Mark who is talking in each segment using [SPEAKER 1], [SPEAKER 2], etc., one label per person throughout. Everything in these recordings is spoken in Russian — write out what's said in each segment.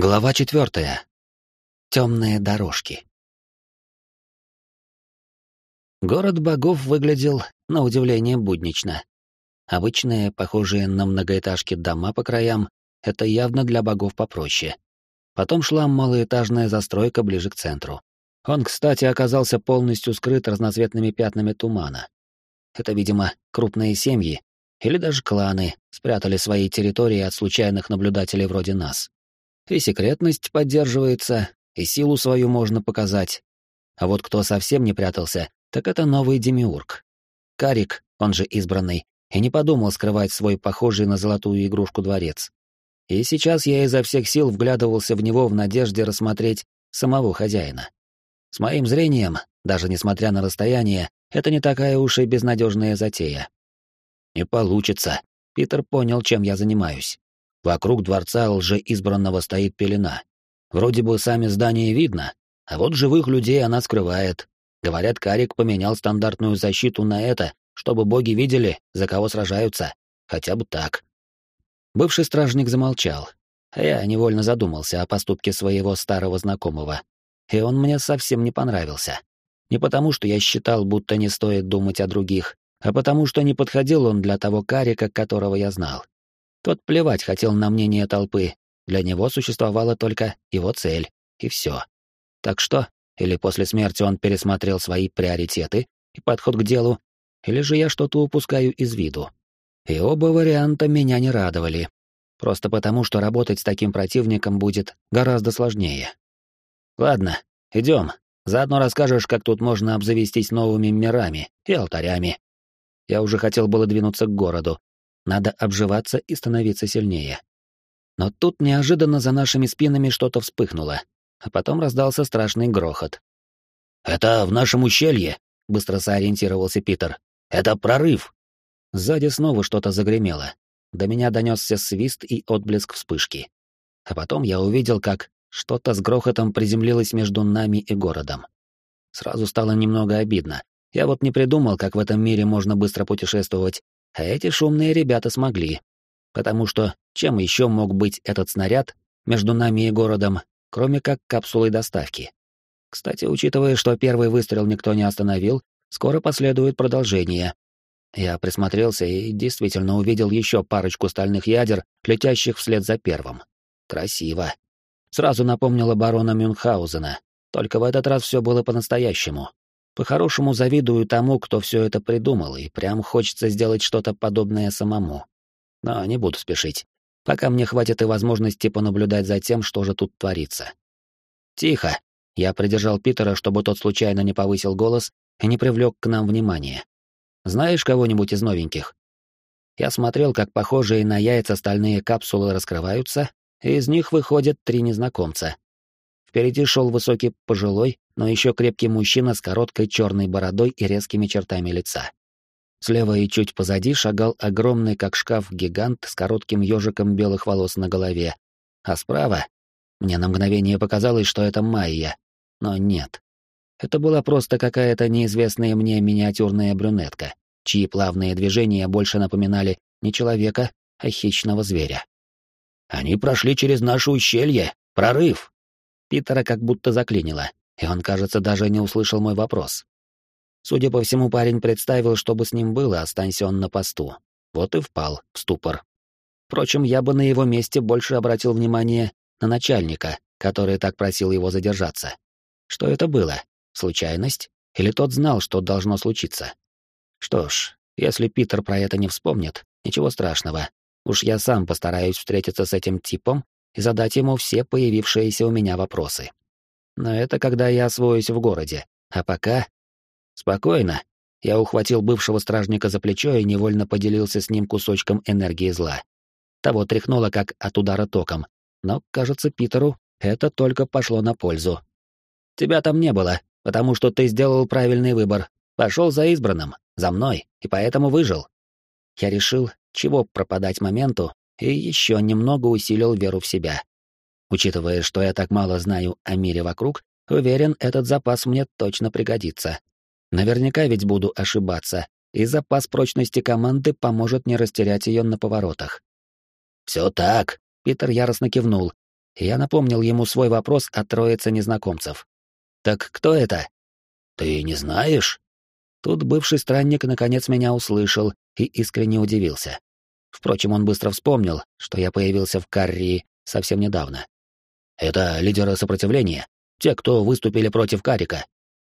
[SPEAKER 1] Глава четвертая. Темные дорожки. Город богов выглядел, на удивление, буднично. Обычные, похожие на многоэтажки дома по краям, это явно для богов попроще. Потом шла малоэтажная застройка ближе к центру. Он, кстати, оказался полностью скрыт разноцветными пятнами тумана. Это, видимо, крупные семьи или даже кланы спрятали свои территории от случайных наблюдателей вроде нас. И секретность поддерживается, и силу свою можно показать. А вот кто совсем не прятался, так это новый демиург. Карик, он же избранный, и не подумал скрывать свой похожий на золотую игрушку дворец. И сейчас я изо всех сил вглядывался в него в надежде рассмотреть самого хозяина. С моим зрением, даже несмотря на расстояние, это не такая уж и безнадежная затея. Не получится. Питер понял, чем я занимаюсь. Вокруг дворца лжеизбранного стоит пелена. Вроде бы сами здания видно, а вот живых людей она скрывает. Говорят, Карик поменял стандартную защиту на это, чтобы боги видели, за кого сражаются. Хотя бы так. Бывший стражник замолчал, я невольно задумался о поступке своего старого знакомого. И он мне совсем не понравился. Не потому, что я считал, будто не стоит думать о других, а потому, что не подходил он для того Карика, которого я знал. Тот плевать хотел на мнение толпы, для него существовала только его цель, и все. Так что, или после смерти он пересмотрел свои приоритеты и подход к делу, или же я что-то упускаю из виду. И оба варианта меня не радовали. Просто потому, что работать с таким противником будет гораздо сложнее. Ладно, идем. Заодно расскажешь, как тут можно обзавестись новыми мирами и алтарями. Я уже хотел было двинуться к городу, надо обживаться и становиться сильнее. Но тут неожиданно за нашими спинами что-то вспыхнуло, а потом раздался страшный грохот. «Это в нашем ущелье», — быстро сориентировался Питер. «Это прорыв». Сзади снова что-то загремело. До меня донесся свист и отблеск вспышки. А потом я увидел, как что-то с грохотом приземлилось между нами и городом. Сразу стало немного обидно. Я вот не придумал, как в этом мире можно быстро путешествовать, а эти шумные ребята смогли. Потому что чем еще мог быть этот снаряд между нами и городом, кроме как капсулой доставки? Кстати, учитывая, что первый выстрел никто не остановил, скоро последует продолжение. Я присмотрелся и действительно увидел еще парочку стальных ядер, летящих вслед за первым. Красиво. Сразу напомнило барона Мюнхгаузена, только в этот раз все было по-настоящему. По-хорошему завидую тому, кто все это придумал, и прям хочется сделать что-то подобное самому. Но не буду спешить, пока мне хватит и возможности понаблюдать за тем, что же тут творится. «Тихо!» Я придержал Питера, чтобы тот случайно не повысил голос и не привлек к нам внимания. «Знаешь кого-нибудь из новеньких?» Я смотрел, как похожие на яйца стальные капсулы раскрываются, и из них выходят три незнакомца. Впереди шел высокий пожилой, но еще крепкий мужчина с короткой черной бородой и резкими чертами лица. Слева и чуть позади шагал огромный, как шкаф, гигант с коротким ежиком белых волос на голове. А справа... Мне на мгновение показалось, что это Майя. Но нет. Это была просто какая-то неизвестная мне миниатюрная брюнетка, чьи плавные движения больше напоминали не человека, а хищного зверя. «Они прошли через наше ущелье! Прорыв!» Питера как будто заклинило, и он, кажется, даже не услышал мой вопрос. Судя по всему, парень представил, что бы с ним было, останься он на посту. Вот и впал в ступор. Впрочем, я бы на его месте больше обратил внимание на начальника, который так просил его задержаться. Что это было? Случайность? Или тот знал, что должно случиться? Что ж, если Питер про это не вспомнит, ничего страшного. Уж я сам постараюсь встретиться с этим типом и задать ему все появившиеся у меня вопросы. Но это когда я освоюсь в городе. А пока... Спокойно. Я ухватил бывшего стражника за плечо и невольно поделился с ним кусочком энергии зла. Того тряхнуло как от удара током. Но, кажется, Питеру это только пошло на пользу. Тебя там не было, потому что ты сделал правильный выбор. Пошел за избранным, за мной, и поэтому выжил. Я решил, чего пропадать моменту, и еще немного усилил веру в себя. Учитывая, что я так мало знаю о мире вокруг, уверен, этот запас мне точно пригодится. Наверняка ведь буду ошибаться, и запас прочности команды поможет не растерять ее на поворотах. «Все так», — Питер яростно кивнул. Я напомнил ему свой вопрос о троице незнакомцев. «Так кто это?» «Ты не знаешь?» Тут бывший странник наконец меня услышал и искренне удивился. Впрочем, он быстро вспомнил, что я появился в Каррии совсем недавно. «Это лидеры сопротивления, те, кто выступили против Карика.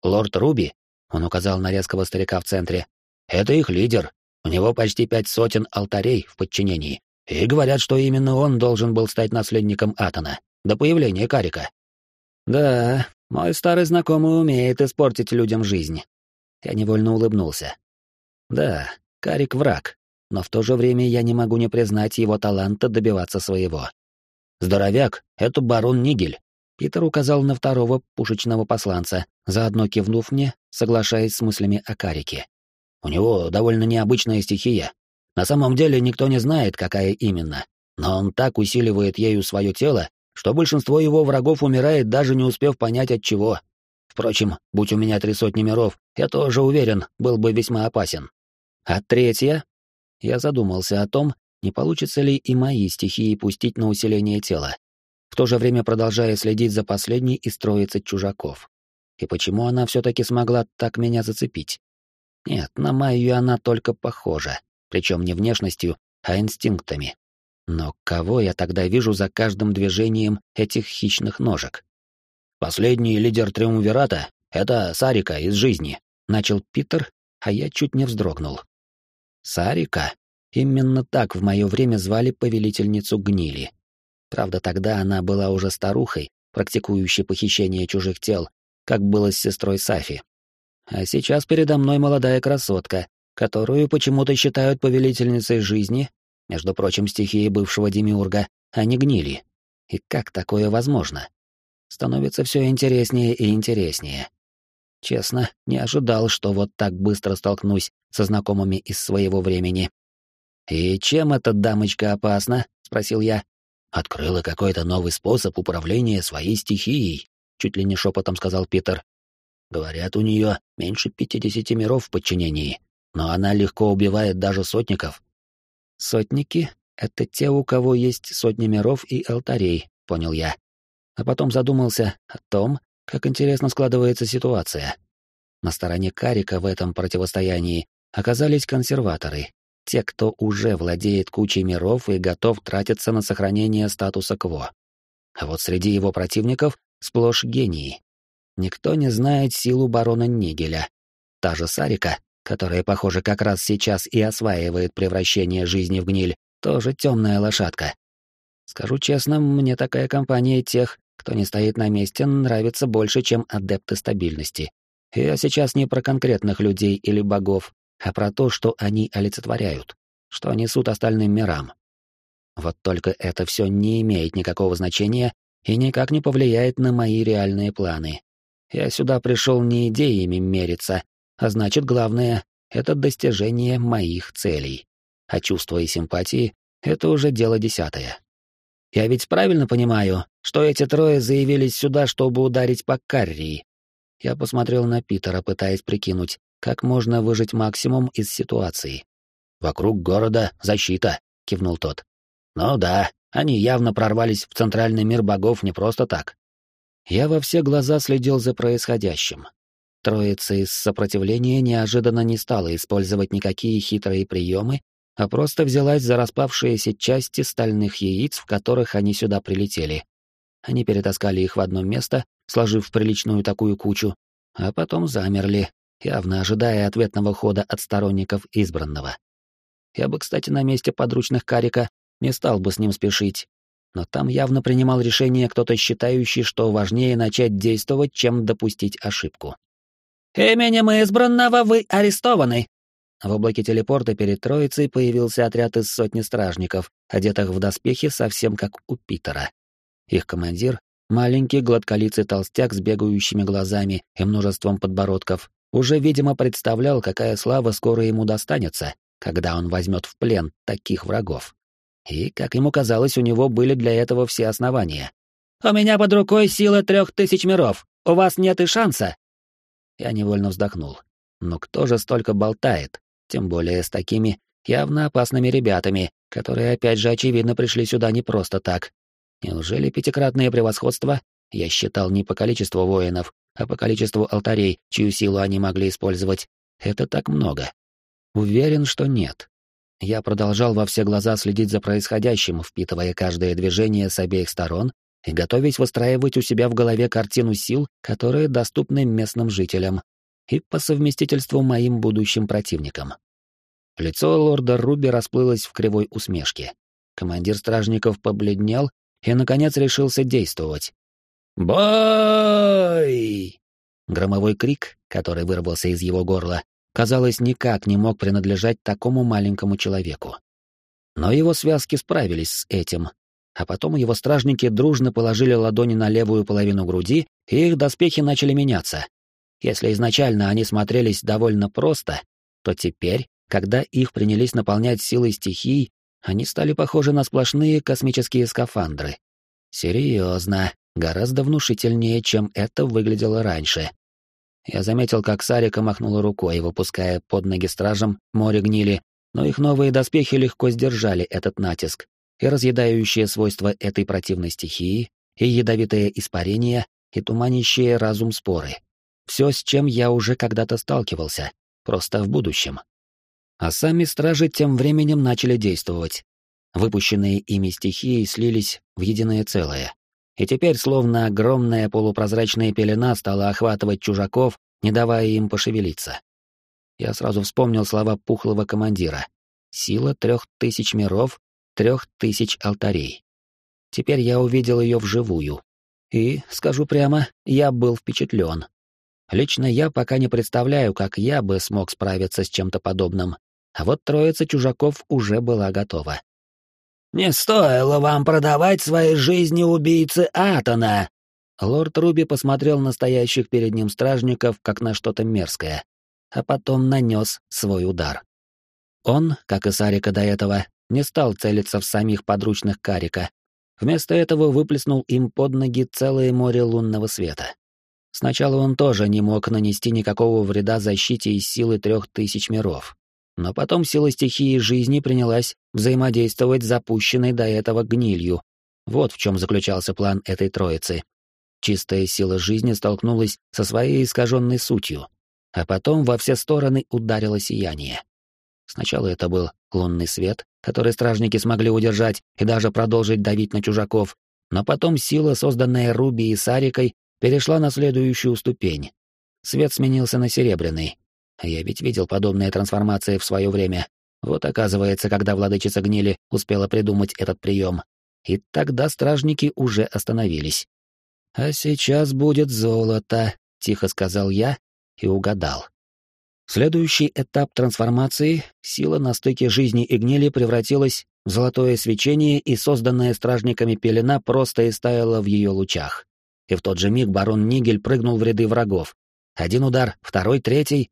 [SPEAKER 1] Лорд Руби, он указал на резкого старика в центре, это их лидер. У него почти пять сотен алтарей в подчинении. И говорят, что именно он должен был стать наследником Атона до появления Карика. Да, мой старый знакомый умеет испортить людям жизнь. Я невольно улыбнулся. Да, Карик враг, но в то же время я не могу не признать его таланта добиваться своего. Здоровяк — это барон Нигель. Питер указал на второго пушечного посланца, заодно кивнув мне, соглашаясь с мыслями о Карике. У него довольно необычная стихия. На самом деле никто не знает, какая именно, но он так усиливает ею свое тело, что большинство его врагов умирает, даже не успев понять от чего. Впрочем, будь у меня три сотни миров, я тоже уверен, был бы весьма опасен. А третья? Я задумался о том, не получится ли и мои стихии пустить на усиление тела, в то же время продолжая следить за последней и строиться чужаков. И почему она все-таки смогла так меня зацепить? Нет, на Майю она только похожа, причем не внешностью, а инстинктами. Но кого я тогда вижу за каждым движением этих хищных ножек? Последний лидер Триумвирата — это Сарика из жизни, начал Питер, а я чуть не вздрогнул. Сарика? Именно так в мое время звали повелительницу гнили. Правда, тогда она была уже старухой, практикующей похищение чужих тел, как было с сестрой Сафи. А сейчас передо мной молодая красотка, которую почему-то считают повелительницей жизни, между прочим, стихии бывшего демиурга, а не гнили. И как такое возможно? Становится все интереснее и интереснее. Честно, не ожидал, что вот так быстро столкнусь со знакомыми из своего времени. «И чем эта дамочка опасна?» — спросил я. «Открыла какой-то новый способ управления своей стихией», — чуть ли не шепотом сказал Питер. Говорят, у нее меньше пятидесяти миров в подчинении, но она легко убивает даже сотников. Сотники — это те, у кого есть сотни миров и алтарей, понял я. А потом задумался о том, как интересно складывается ситуация. На стороне Карика в этом противостоянии оказались консерваторы, те, кто уже владеет кучей миров и готов тратиться на сохранение статуса КВО. А вот среди его противников сплошь гении. Никто не знает силу барона Нигеля. Та же Сарика, которая, похоже, как раз сейчас и осваивает превращение жизни в гниль, тоже темная лошадка. Скажу честно, мне такая компания тех, кто не стоит на месте, нравится больше, чем адепты стабильности. Я сейчас не про конкретных людей или богов, а про то, что они олицетворяют, что несут остальным мирам. Вот только это все не имеет никакого значения и никак не повлияет на мои реальные планы. Я сюда пришел не идеями мериться, а значит, главное — это достижение моих целей. А чувства и симпатии — это уже дело десятое. Я ведь правильно понимаю, что эти трое заявились сюда, чтобы ударить по Каррии? Я посмотрел на Питера, пытаясь прикинуть, как можно выжить максимум из ситуации. «Вокруг города защита», — кивнул тот. «Ну да, они явно прорвались в центральный мир богов не просто так. Я во все глаза следил за происходящим. Троица из сопротивления неожиданно не стала использовать никакие хитрые приемы, а просто взялась за распавшиеся части стальных яиц, в которых они сюда прилетели. Они перетаскали их в одно место, сложив приличную такую кучу, а потом замерли, явно ожидая ответного хода от сторонников избранного. Я бы, кстати, на месте подручных Карика не стал бы с ним спешить, но там явно принимал решение кто-то считающий, что важнее начать действовать, чем допустить ошибку. «Именем избранного вы арестованы!» В облаке телепорта перед троицей появился отряд из сотни стражников, одетых в доспехи совсем как у Питера. Их командир, маленький гладколицый толстяк с бегающими глазами и множеством подбородков, уже, видимо, представлял, какая слава скоро ему достанется, когда он возьмет в плен таких врагов. И, как ему казалось, у него были для этого все основания. «У меня под рукой сила трех тысяч миров. У вас нет и шанса!» Я невольно вздохнул. Но кто же столько болтает? Тем более с такими явно опасными ребятами, которые опять же очевидно пришли сюда не просто так. Неужели пятикратное превосходство я считал не по количеству воинов, а по количеству алтарей, чью силу они могли использовать? Это так много. Уверен, что нет. Я продолжал во все глаза следить за происходящим, впитывая каждое движение с обеих сторон и готовясь выстраивать у себя в голове картину сил, которые доступны местным жителям и по совместительству моим будущим противникам. Лицо лорда Руби расплылось в кривой усмешке. Командир стражников побледнел и, наконец, решился действовать. «Бой!» Громовой крик, который вырвался из его горла, казалось, никак не мог принадлежать такому маленькому человеку. Но его связки справились с этим, а потом его стражники дружно положили ладони на левую половину груди, и их доспехи начали меняться. Если изначально они смотрелись довольно просто, то теперь, когда их принялись наполнять силой стихий, они стали похожи на сплошные космические скафандры. Серьезно, гораздо внушительнее, чем это выглядело раньше. Я заметил, как Сарика махнула рукой, выпуская под ноги стражам море гнили, но их новые доспехи легко сдержали этот натиск, и разъедающие свойства этой противной стихии, и ядовитое испарение, и туманящие разум споры. Все, с чем я уже когда-то сталкивался, просто в будущем. А сами стражи тем временем начали действовать. Выпущенные ими стихии слились в единое целое. И теперь словно огромная полупрозрачная пелена стала охватывать чужаков, не давая им пошевелиться. Я сразу вспомнил слова пухлого командира. Сила трех тысяч миров трех тысяч алтарей. Теперь я увидел ее вживую. И, скажу прямо, я был впечатлен. Лично я пока не представляю, как я бы смог справиться с чем-то подобным, а вот троица чужаков уже была готова. «Не стоило вам продавать свои жизни убийцы Атона!» Лорд Руби посмотрел на стоящих перед ним стражников, как на что-то мерзкое, а потом нанес свой удар. Он, как и Сарика до этого, не стал целиться в самих подручных Карика. Вместо этого выплеснул им под ноги целое море лунного света. Сначала он тоже не мог нанести никакого вреда защите из силы трех тысяч миров. Но потом сила стихии жизни принялась взаимодействовать с запущенной до этого гнилью. Вот в чем заключался план этой троицы. Чистая сила жизни столкнулась со своей искаженной сутью, а потом во все стороны ударило сияние. Сначала это был лунный свет, который стражники смогли удержать и даже продолжить давить на чужаков, но потом сила, созданная Руби и Сарикой, перешла на следующую ступень. Свет сменился на серебряный. Я ведь видел подобные трансформации в свое время. Вот оказывается, когда владычица гнили успела придумать этот прием. И тогда стражники уже остановились. «А сейчас будет золото», — тихо сказал я и угадал. Следующий этап трансформации, сила на стыке жизни и гнили превратилась в золотое свечение, и созданная стражниками пелена просто истаяла в ее лучах. И в тот же миг барон Нигель прыгнул в ряды врагов. Один удар, второй, третий.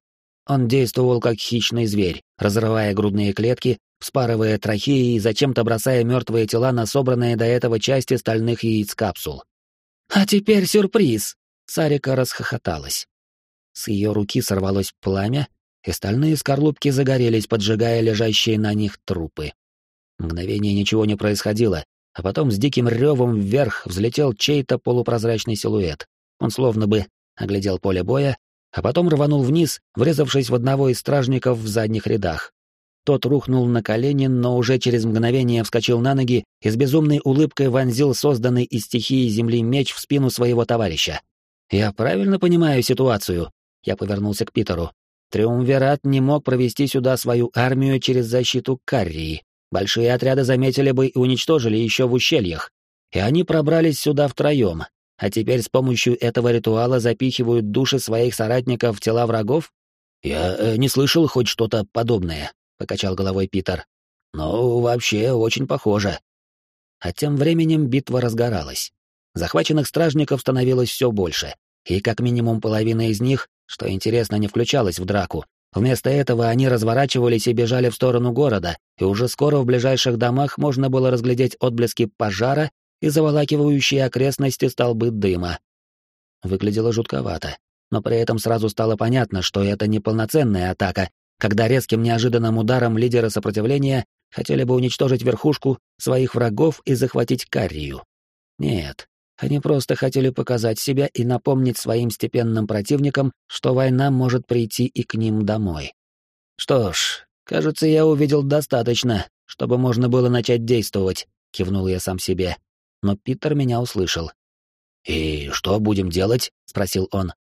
[SPEAKER 1] Он действовал как хищный зверь, разрывая грудные клетки, вспарывая трахеи и зачем-то бросая мертвые тела на собранные до этого части стальных яиц капсул. «А теперь сюрприз!» Сарика расхохоталась. С ее руки сорвалось пламя, и стальные скорлупки загорелись, поджигая лежащие на них трупы. Мгновение ничего не происходило, а потом с диким ревом вверх взлетел чей-то полупрозрачный силуэт. Он словно бы оглядел поле боя, а потом рванул вниз, врезавшись в одного из стражников в задних рядах. Тот рухнул на колени, но уже через мгновение вскочил на ноги и с безумной улыбкой вонзил созданный из стихии земли меч в спину своего товарища. «Я правильно понимаю ситуацию?» Я повернулся к Питеру. Триумвират не мог провести сюда свою армию через защиту Каррии. Большие отряды заметили бы и уничтожили еще в ущельях. И они пробрались сюда втроем, а теперь с помощью этого ритуала запихивают души своих соратников в тела врагов? Я э, не слышал хоть что-то подобное, покачал головой Питер. Но вообще очень похоже. А тем временем битва разгоралась. Захваченных стражников становилось все больше, и как минимум половина из них что интересно, не включалась в драку. Вместо этого они разворачивались и бежали в сторону города, и уже скоро в ближайших домах можно было разглядеть отблески пожара и заволакивающие окрестности столбы дыма. Выглядело жутковато, но при этом сразу стало понятно, что это не полноценная атака, когда резким неожиданным ударом лидера сопротивления хотели бы уничтожить верхушку своих врагов и захватить Каррию. Нет, они просто хотели показать себя и напомнить своим степенным противникам, что война может прийти и к ним домой. Что ж, кажется, я увидел достаточно, чтобы можно было начать действовать, кивнул я сам себе. Но Питер меня услышал. «И что будем делать?» — спросил он.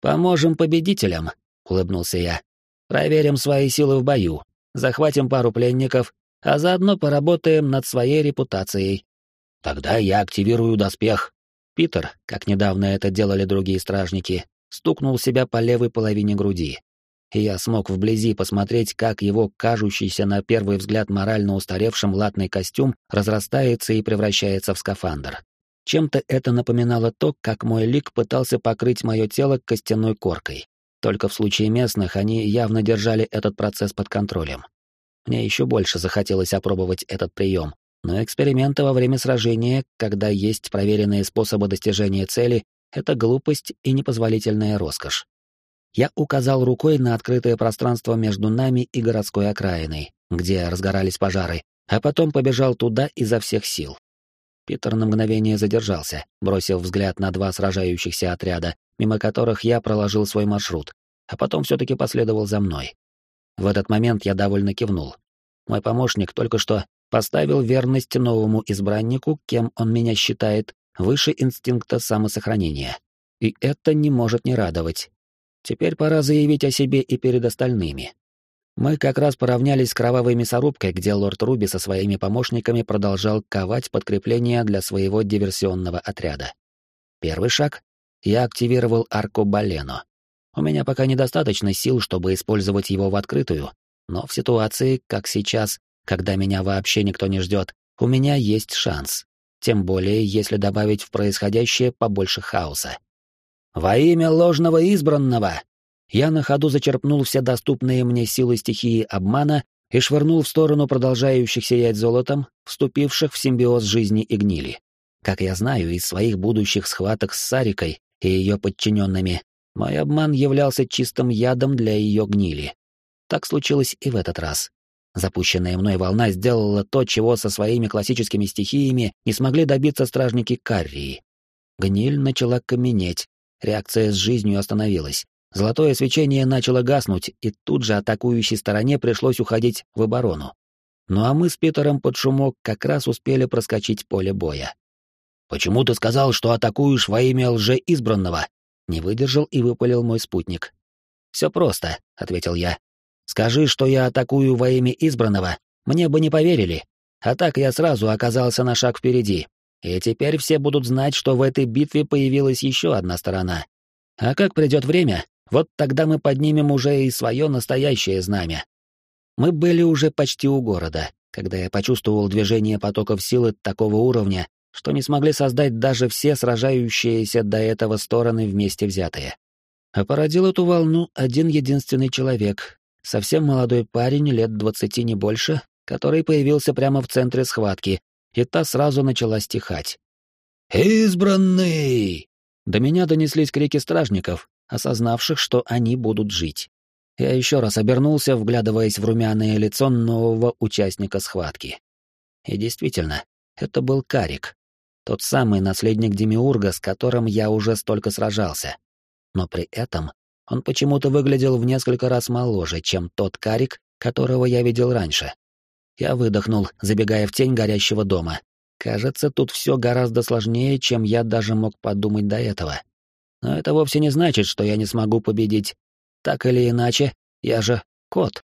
[SPEAKER 1] «Поможем победителям», — улыбнулся я. «Проверим свои силы в бою, захватим пару пленников, а заодно поработаем над своей репутацией. Тогда я активирую доспех. Питер, как недавно это делали другие стражники, стукнул себя по левой половине груди. И я смог вблизи посмотреть, как его кажущийся на первый взгляд морально устаревшим латный костюм разрастается и превращается в скафандр. Чем-то это напоминало то, как мой лик пытался покрыть мое тело костяной коркой. Только в случае местных они явно держали этот процесс под контролем. Мне еще больше захотелось опробовать этот прием, но эксперименты во время сражения, когда есть проверенные способы достижения цели, это глупость и непозволительная роскошь. Я указал рукой на открытое пространство между нами и городской окраиной, где разгорались пожары, а потом побежал туда изо всех сил. Питер на мгновение задержался, бросив взгляд на два сражающихся отряда, мимо которых я проложил свой маршрут, а потом все-таки последовал за мной. В этот момент я довольно кивнул. Мой помощник только что поставил верность новому избраннику, кем он меня считает, выше инстинкта самосохранения. И это не может не радовать. Теперь пора заявить о себе и перед остальными. Мы как раз поравнялись с кровавой мясорубкой, где лорд Руби со своими помощниками продолжал ковать подкрепление для своего диверсионного отряда. Первый шаг — я активировал арку Балено. У меня пока недостаточно сил, чтобы использовать его в открытую, но в ситуации, как сейчас, когда меня вообще никто не ждет, у меня есть шанс. Тем более, если добавить в происходящее побольше хаоса. «Во имя ложного избранного!» Я на ходу зачерпнул все доступные мне силы стихии обмана и швырнул в сторону продолжающих сиять золотом, вступивших в симбиоз жизни и гнили. Как я знаю из своих будущих схваток с Сарикой и ее подчиненными, мой обман являлся чистым ядом для ее гнили. Так случилось и в этот раз. Запущенная мной волна сделала то, чего со своими классическими стихиями не смогли добиться стражники Каррии. Гниль начала каменеть, реакция с жизнью остановилась. Золотое свечение начало гаснуть, и тут же атакующей стороне пришлось уходить в оборону. Ну а мы с Питером под шумок как раз успели проскочить поле боя. «Почему ты сказал, что атакуешь во имя лже-избранного?» Не выдержал и выпалил мой спутник. «Все просто», — ответил я. Скажи, что я атакую во имя избранного, мне бы не поверили. А так я сразу оказался на шаг впереди. И теперь все будут знать, что в этой битве появилась еще одна сторона. А как придет время, вот тогда мы поднимем уже и свое настоящее знамя. Мы были уже почти у города, когда я почувствовал движение потоков силы такого уровня, что не смогли создать даже все сражающиеся до этого стороны вместе взятые. А породил эту волну один единственный человек, совсем молодой парень, лет двадцати не больше, который появился прямо в центре схватки, и та сразу начала стихать. «Избранный!» До меня донеслись крики стражников, осознавших, что они будут жить. Я еще раз обернулся, вглядываясь в румяное лицо нового участника схватки. И действительно, это был Карик, тот самый наследник Демиурга, с которым я уже столько сражался. Но при этом он почему-то выглядел в несколько раз моложе, чем тот карик, которого я видел раньше. Я выдохнул, забегая в тень горящего дома. Кажется, тут все гораздо сложнее, чем я даже мог подумать до этого. Но это вовсе не значит, что я не смогу победить. Так или иначе, я же кот.